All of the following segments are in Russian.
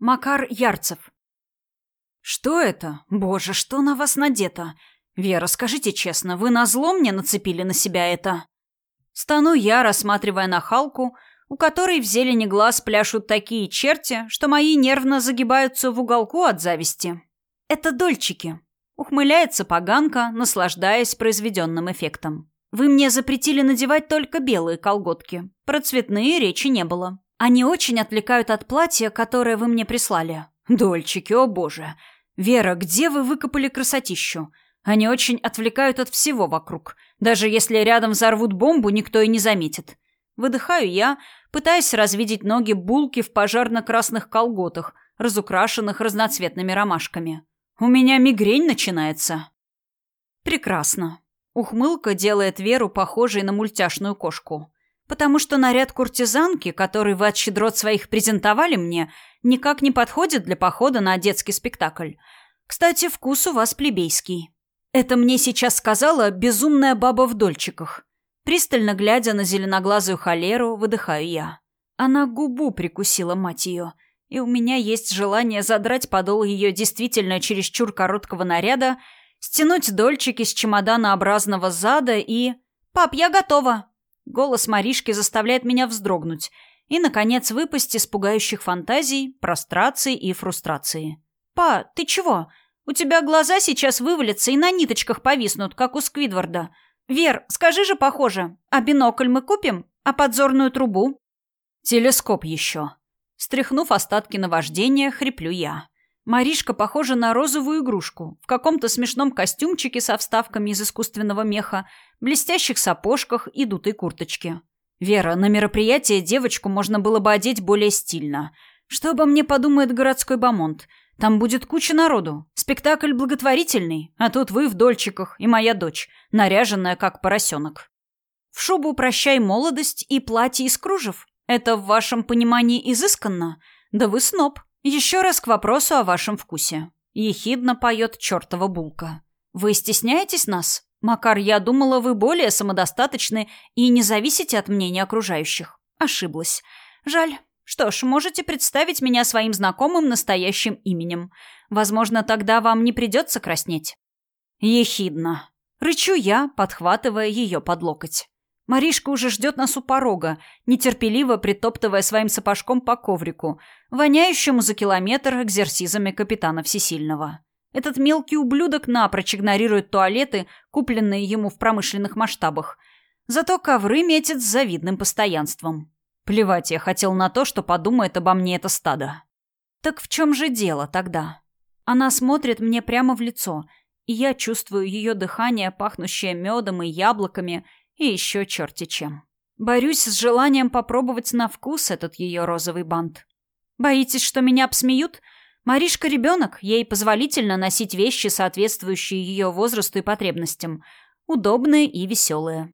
Макар Ярцев. «Что это? Боже, что на вас надето? Вера, скажите честно, вы назло мне нацепили на себя это?» Стану я, рассматривая нахалку, у которой в зелени глаз пляшут такие черти, что мои нервно загибаются в уголку от зависти. «Это дольчики», — ухмыляется поганка, наслаждаясь произведенным эффектом. «Вы мне запретили надевать только белые колготки. Про цветные речи не было. Они очень отвлекают от платья, которое вы мне прислали». «Дольчики, о боже! Вера, где вы выкопали красотищу? Они очень отвлекают от всего вокруг. Даже если рядом взорвут бомбу, никто и не заметит. Выдыхаю я, пытаясь развидеть ноги булки в пожарно-красных колготах, разукрашенных разноцветными ромашками. У меня мигрень начинается. Прекрасно. Ухмылка делает Веру похожей на мультяшную кошку. Потому что наряд куртизанки, который вы от щедрот своих презентовали мне, никак не подходит для похода на детский спектакль. Кстати, вкус у вас плебейский. Это мне сейчас сказала безумная баба в дольчиках. Пристально глядя на зеленоглазую холеру, выдыхаю я. Она губу прикусила, мать ее. И у меня есть желание задрать подол ее действительно чересчур короткого наряда, стянуть дольчики с чемоданообразного зада и... «Пап, я готова!» Голос Маришки заставляет меня вздрогнуть и, наконец, выпасть из пугающих фантазий, прострации и фрустрации. «Па, ты чего? У тебя глаза сейчас вывалятся и на ниточках повиснут, как у Сквидварда. Вер, скажи же похоже, а бинокль мы купим? А подзорную трубу?» «Телескоп еще». Стряхнув остатки наваждения, хриплю я. Маришка похожа на розовую игрушку в каком-то смешном костюмчике со вставками из искусственного меха, блестящих сапожках и дутой курточке. Вера, на мероприятие девочку можно было бы одеть более стильно. Что обо мне подумает городской бомонд? Там будет куча народу. Спектакль благотворительный, а тут вы в дольчиках и моя дочь, наряженная как поросенок. В шубу прощай молодость и платье из кружев. Это в вашем понимании изысканно? Да вы сноб. Еще раз к вопросу о вашем вкусе. Ехидно поет чертова булка. Вы стесняетесь нас? Макар, я думала, вы более самодостаточны и не зависите от мнения окружающих. Ошиблась. Жаль. Что ж, можете представить меня своим знакомым настоящим именем. Возможно, тогда вам не придется краснеть. Ехидно. Рычу я, подхватывая ее под локоть. Маришка уже ждет нас у порога, нетерпеливо притоптывая своим сапожком по коврику, воняющему за километр экзерсизами капитана Всесильного. Этот мелкий ублюдок напрочь игнорирует туалеты, купленные ему в промышленных масштабах. Зато ковры метит с завидным постоянством. Плевать я хотел на то, что подумает обо мне это стадо. Так в чем же дело тогда? Она смотрит мне прямо в лицо, и я чувствую ее дыхание, пахнущее медом и яблоками, и еще черти чем. Борюсь с желанием попробовать на вкус этот ее розовый бант. Боитесь, что меня обсмеют? Маришка ребенок, ей позволительно носить вещи, соответствующие ее возрасту и потребностям, удобные и веселые.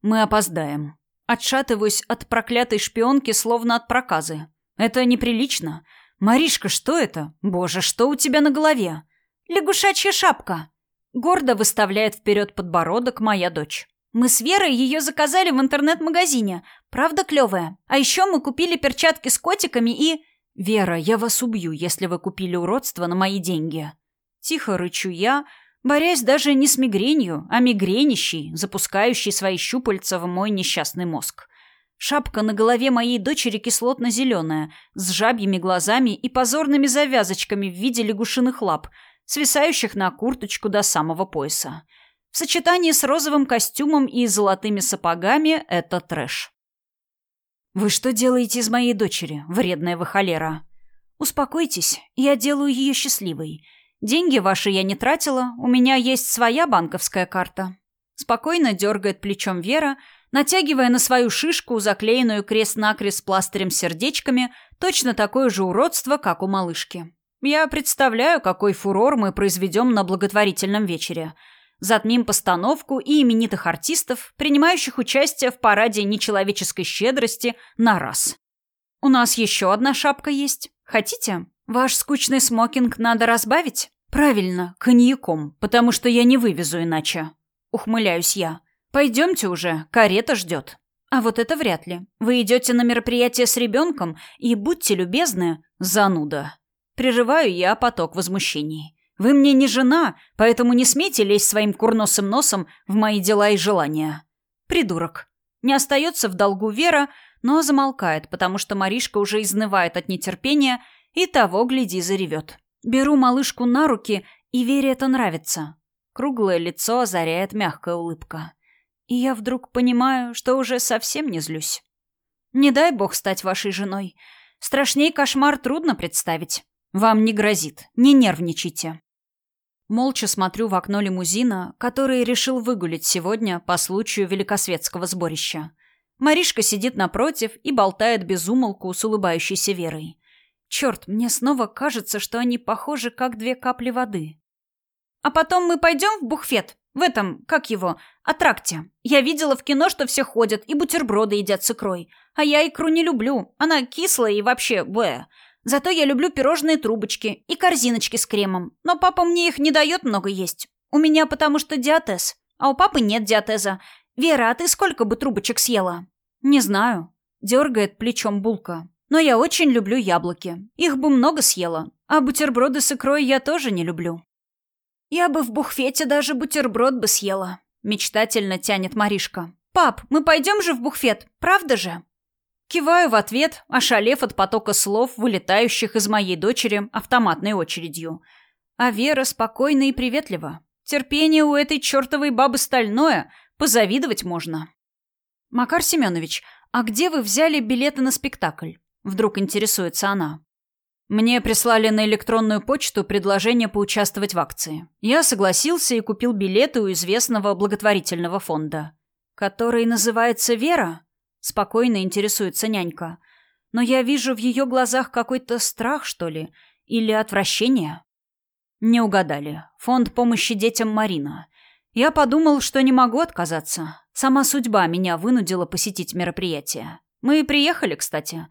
Мы опоздаем. Отшатываюсь от проклятой шпионки, словно от проказы. Это неприлично. Маришка, что это? Боже, что у тебя на голове? Лягушачья шапка. Гордо выставляет вперед подбородок моя дочь. Мы с Верой ее заказали в интернет-магазине. Правда клевая. А еще мы купили перчатки с котиками и... Вера, я вас убью, если вы купили уродство на мои деньги. Тихо рычу я, борясь даже не с мигренью, а мигренищей, запускающей свои щупальца в мой несчастный мозг. Шапка на голове моей дочери кислотно-зеленая, с жабьими глазами и позорными завязочками в виде лягушиных лап, свисающих на курточку до самого пояса. В сочетании с розовым костюмом и золотыми сапогами это трэш. «Вы что делаете из моей дочери, вредная вы холера?» «Успокойтесь, я делаю ее счастливой. Деньги ваши я не тратила, у меня есть своя банковская карта». Спокойно дергает плечом Вера, натягивая на свою шишку, заклеенную крест-накрест пластырем сердечками, точно такое же уродство, как у малышки. Я представляю, какой фурор мы произведем на благотворительном вечере. Затмим постановку и именитых артистов, принимающих участие в параде нечеловеческой щедрости на раз. У нас еще одна шапка есть. Хотите? Ваш скучный смокинг надо разбавить? Правильно, коньяком, потому что я не вывезу иначе. Ухмыляюсь я. Пойдемте уже, карета ждет. А вот это вряд ли. Вы идете на мероприятие с ребенком и, будьте любезны, зануда. Прерываю я поток возмущений. Вы мне не жена, поэтому не смейте лезть своим курносым носом в мои дела и желания. Придурок. Не остается в долгу Вера, но замолкает, потому что Маришка уже изнывает от нетерпения и того, гляди, заревет. Беру малышку на руки, и Вере это нравится. Круглое лицо озаряет мягкая улыбка. И я вдруг понимаю, что уже совсем не злюсь. Не дай бог стать вашей женой. Страшней кошмар трудно представить. Вам не грозит. Не нервничайте. Молча смотрю в окно лимузина, который решил выгулить сегодня по случаю великосветского сборища. Маришка сидит напротив и болтает без умолку с улыбающейся Верой. Черт, мне снова кажется, что они похожи, как две капли воды. А потом мы пойдем в буфет, в этом, как его, аттракте. Я видела в кино, что все ходят и бутерброды едят с икрой. А я икру не люблю. Она кислая и вообще бэ. Зато я люблю пирожные трубочки и корзиночки с кремом. Но папа мне их не дает много есть. У меня потому что диатез. А у папы нет диатеза. Вера, а ты сколько бы трубочек съела? Не знаю. Дергает плечом булка. Но я очень люблю яблоки. Их бы много съела. А бутерброды с икрой я тоже не люблю. Я бы в буфете даже бутерброд бы съела. Мечтательно тянет Маришка. Пап, мы пойдем же в буфет, правда же? Киваю в ответ, ошалев от потока слов, вылетающих из моей дочери автоматной очередью. А Вера спокойна и приветлива. Терпение у этой чертовой бабы стальное, позавидовать можно. Макар Семенович, а где вы взяли билеты на спектакль? Вдруг интересуется она. Мне прислали на электронную почту предложение поучаствовать в акции. Я согласился и купил билеты у известного благотворительного фонда, который называется «Вера», спокойно интересуется нянька. Но я вижу в ее глазах какой-то страх, что ли, или отвращение. Не угадали. Фонд помощи детям Марина. Я подумал, что не могу отказаться. Сама судьба меня вынудила посетить мероприятие. Мы и приехали, кстати.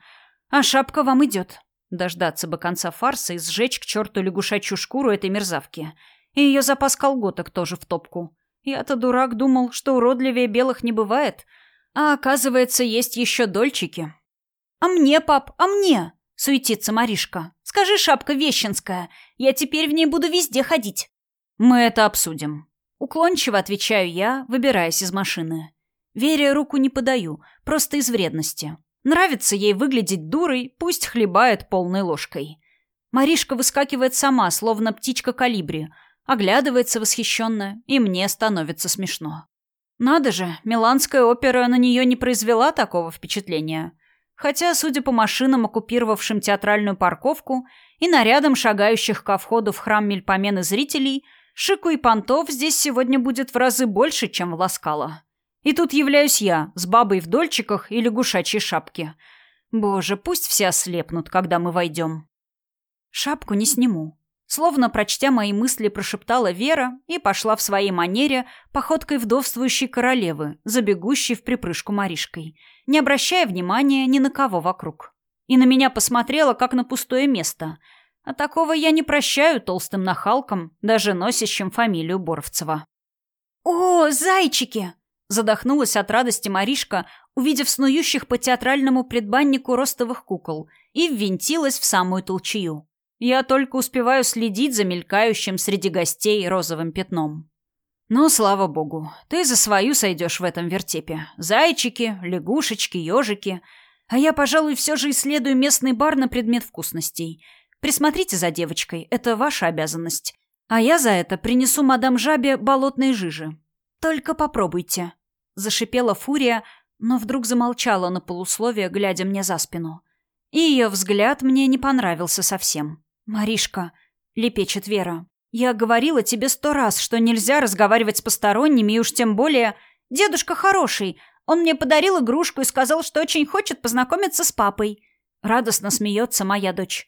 А шапка вам идет. Дождаться бы конца фарса и сжечь к черту лягушачью шкуру этой мерзавки. И ее запас колготок тоже в топку. Я-то дурак думал, что уродливее белых не бывает. А оказывается, есть еще дольчики. «А мне, пап, а мне?» — суетится Маришка. «Скажи, шапка вещенская, я теперь в ней буду везде ходить». «Мы это обсудим». Уклончиво отвечаю я, выбираясь из машины. Вере руку не подаю, просто из вредности. Нравится ей выглядеть дурой, пусть хлебает полной ложкой. Маришка выскакивает сама, словно птичка калибри, оглядывается восхищенно, и мне становится смешно. Надо же, миланская опера на нее не произвела такого впечатления. Хотя, судя по машинам, оккупировавшим театральную парковку, и нарядам шагающих ко входу в храм Мельпомены зрителей, шику и понтов здесь сегодня будет в разы больше, чем в Ласкало. И тут являюсь я, с бабой в дольчиках и лягушачьей шапке. Боже, пусть все ослепнут, когда мы войдем. Шапку не сниму. Словно прочтя мои мысли, прошептала Вера и пошла в своей манере походкой вдовствующей королевы, забегущей в припрыжку Маришкой, не обращая внимания ни на кого вокруг. И на меня посмотрела, как на пустое место. А такого я не прощаю толстым нахалкам, даже носящим фамилию Боровцева. «О, зайчики!» Задохнулась от радости Маришка, увидев снующих по театральному предбаннику ростовых кукол, и ввинтилась в самую толчью. Я только успеваю следить за мелькающим среди гостей розовым пятном. Ну, слава богу, ты за свою сойдешь в этом вертепе. Зайчики, лягушечки, ежики. А я, пожалуй, все же исследую местный бар на предмет вкусностей. Присмотрите за девочкой, это ваша обязанность. А я за это принесу мадам Жабе болотной жижи. Только попробуйте. Зашипела фурия, но вдруг замолчала на полусловие, глядя мне за спину. И ее взгляд мне не понравился совсем. «Маришка», — лепечет Вера, — «я говорила тебе сто раз, что нельзя разговаривать с посторонними, и уж тем более... Дедушка хороший, он мне подарил игрушку и сказал, что очень хочет познакомиться с папой». Радостно смеется моя дочь.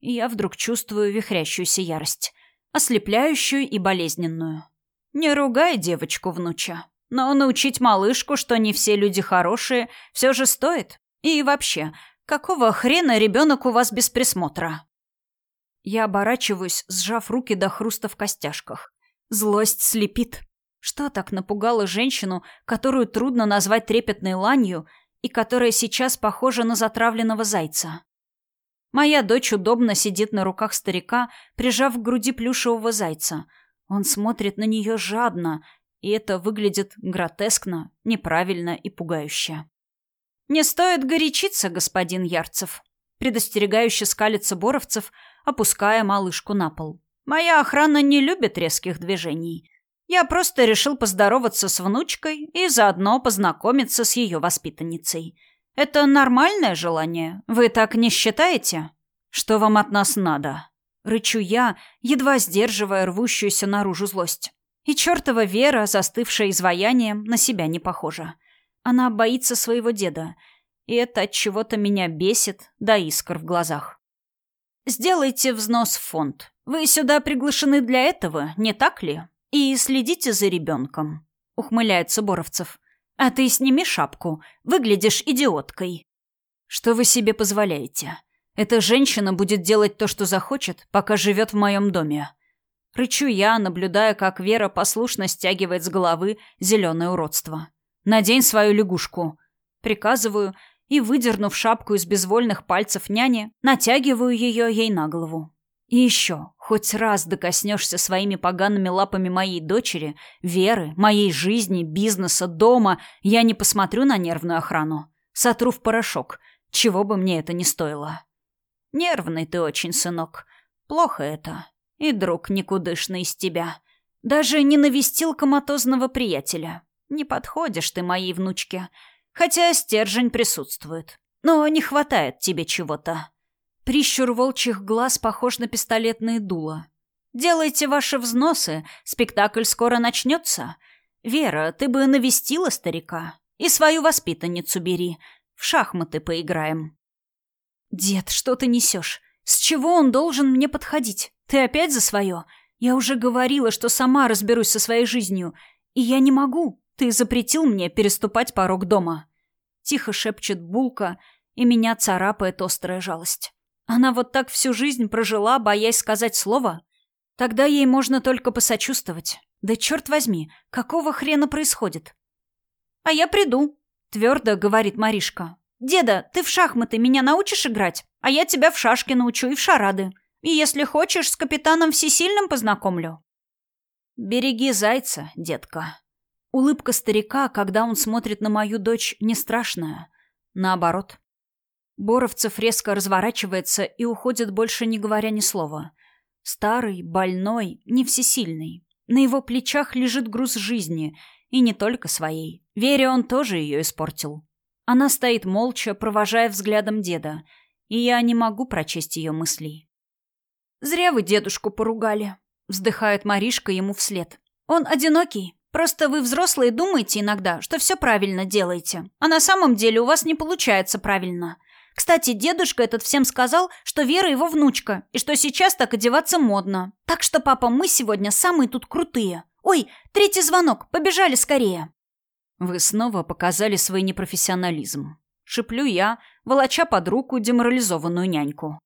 И я вдруг чувствую вихрящуюся ярость. Ослепляющую и болезненную. «Не ругай девочку, внуча». Но научить малышку, что не все люди хорошие, все же стоит. И вообще, какого хрена ребенок у вас без присмотра? Я оборачиваюсь, сжав руки до хруста в костяшках. Злость слепит. Что так напугало женщину, которую трудно назвать трепетной ланью и которая сейчас похожа на затравленного зайца? Моя дочь удобно сидит на руках старика, прижав к груди плюшевого зайца. Он смотрит на нее жадно, и это выглядит гротескно, неправильно и пугающе. «Не стоит горячиться, господин Ярцев», — предостерегающе скалится Боровцев, опуская малышку на пол. «Моя охрана не любит резких движений. Я просто решил поздороваться с внучкой и заодно познакомиться с ее воспитанницей. Это нормальное желание? Вы так не считаете? Что вам от нас надо?» Рычу я, едва сдерживая рвущуюся наружу злость. И чертова Вера, застывшая изваянием, на себя не похожа. Она боится своего деда, и это от чего-то меня бесит до искр в глазах. Сделайте взнос в фонд. Вы сюда приглашены для этого, не так ли? И следите за ребенком. Ухмыляется Боровцев. А ты сними шапку. Выглядишь идиоткой. Что вы себе позволяете? Эта женщина будет делать то, что захочет, пока живет в моем доме. Рычу я, наблюдая, как Вера послушно стягивает с головы зеленое уродство. «Надень свою лягушку». Приказываю и, выдернув шапку из безвольных пальцев няни, натягиваю ее ей на голову. И еще, хоть раз докоснешься своими погаными лапами моей дочери, Веры, моей жизни, бизнеса, дома, я не посмотрю на нервную охрану. Сотру в порошок, чего бы мне это ни стоило. Нервный ты очень, сынок. Плохо это. И друг никудышный из тебя. Даже не навестил коматозного приятеля. Не подходишь ты моей внучке. Хотя стержень присутствует. Но не хватает тебе чего-то. Прищур волчьих глаз похож на пистолетные дула. «Делайте ваши взносы, спектакль скоро начнется. Вера, ты бы навестила старика. И свою воспитанницу бери. В шахматы поиграем». «Дед, что ты несешь? С чего он должен мне подходить? Ты опять за свое? Я уже говорила, что сама разберусь со своей жизнью. И я не могу. Ты запретил мне переступать порог дома». Тихо шепчет Булка, и меня царапает острая жалость. Она вот так всю жизнь прожила, боясь сказать слово? Тогда ей можно только посочувствовать. Да черт возьми, какого хрена происходит? «А я приду», — твердо говорит Маришка. «Деда, ты в шахматы меня научишь играть? А я тебя в шашки научу и в шарады. И если хочешь, с капитаном Всесильным познакомлю». «Береги зайца, детка». Улыбка старика, когда он смотрит на мою дочь, не страшная. Наоборот, Боровцев резко разворачивается и уходит, больше не говоря ни слова. Старый, больной, не всесильный. На его плечах лежит груз жизни, и не только своей. Вере он тоже ее испортил. Она стоит молча, провожая взглядом деда, и я не могу прочесть ее мыслей. «Зря вы дедушку поругали», — вздыхает Маришка ему вслед. «Он одинокий. Просто вы, взрослые, думаете иногда, что все правильно делаете, а на самом деле у вас не получается правильно. Кстати, дедушка этот всем сказал, что Вера его внучка, и что сейчас так одеваться модно. Так что, папа, мы сегодня самые тут крутые. Ой, третий звонок, побежали скорее. Вы снова показали свой непрофессионализм. Шиплю я, волоча под руку деморализованную няньку.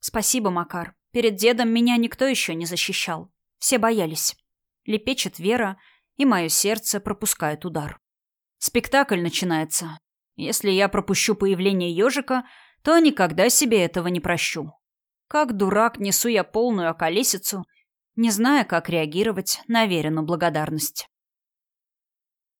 Спасибо, Макар. Перед дедом меня никто еще не защищал. Все боялись. Лепечет Вера, и мое сердце пропускает удар. Спектакль начинается. Если я пропущу появление ежика, то никогда себе этого не прощу. Как дурак несу я полную околесицу, не зная, как реагировать на веренную благодарность.